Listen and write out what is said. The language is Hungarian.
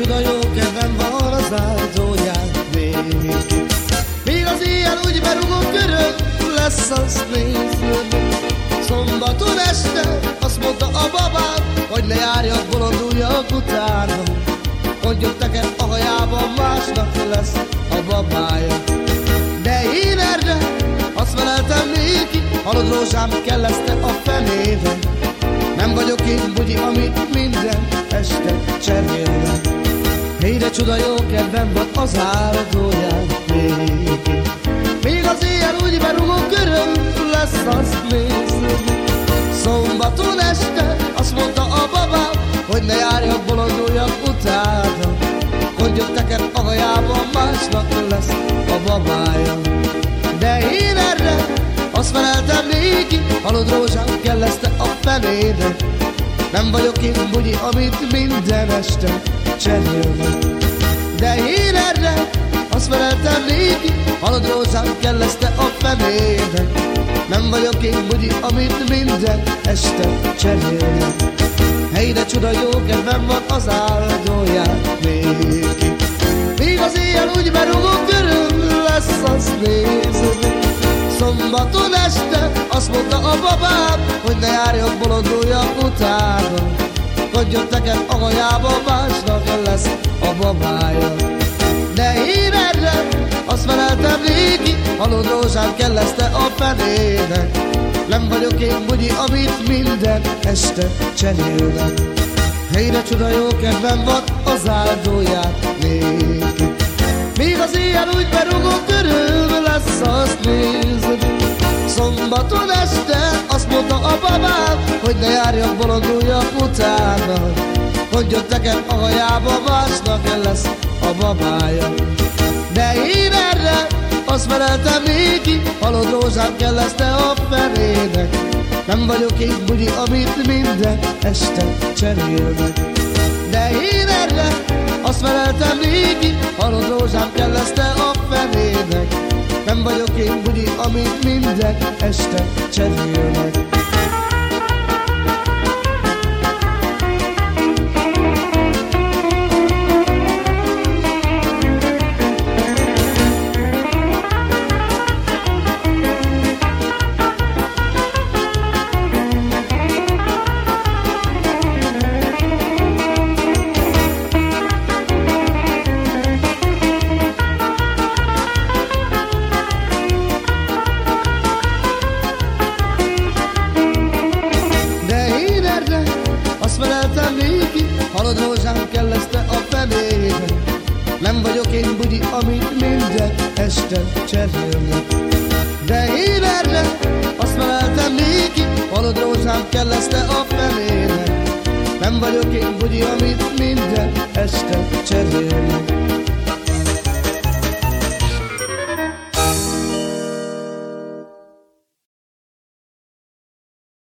csuda jó kedvem van az áldóját nézni. Míg az éjjel úgy berugom körül, lesz azt nézni. Szombaton este azt mondta a babám, hogy ne járjak bolonduljak utána. Jött neked a hajában másnak lesz a babája. De én erre azt feleltem néki, halod rózsám kelleszte a fenébe. Nem vagyok én bugyi, amit minden este cserélnek. Csuda jó kedvem van az áldóján néki. Még az éjjel úgy berúgom köröm, lesz azt nézni. Szombaton este azt mondta a babám, hogy ne járjak, bolonduljak utána. Jött neked a hajában, másnak lesz a babája. De én erre azt feleltem néki, halod rózsám kelleszte a fenébe. Nem vagyok én bugyi, amit minden este cserélnek. De én erre azt feleltem néki, halod rózsám kelleszte a fenébe. Nem vagyok én bugyi, amit minden este cserélnek. Helyre csuda jó kedvem van az áldóját néki. Míg az éjjel úgy berúgok körül, lesz azt nézni. Szombaton este azt mondta a babám, hogy ne járjak bolonduljak utána. Jött neked a hajába, másnak lesz a babája. De erre azt feleltem néki, halott rózsám kelleszte a fenének. Nem vagyok én bugyi, amit minden este cserélnek. Helyre csuda jó kedvem van az áldóját néki. Míg az éjjel úgy berugok körül, lesz azt nézni. Hogy ne járjak bolonduljak utána. Hogy jött neked a hajába, másnak lesz a babája. Én erre azt feleltem néki, halott rózsám kelleszte a fenének. Nem vagyok én bugyi, amit minden este cserélnek. De erre azt feleltem néki, halott rózsám kelleszte a fenének. Nem vagyok én bugyi, amit minden este cserélnek. Nem vagyok én bugyi, amit minden este cserélnek. De én erre azt feleltem néki, halad rózsám kelleszte a fenébe. Nem vagyok én bugyi, amit minden este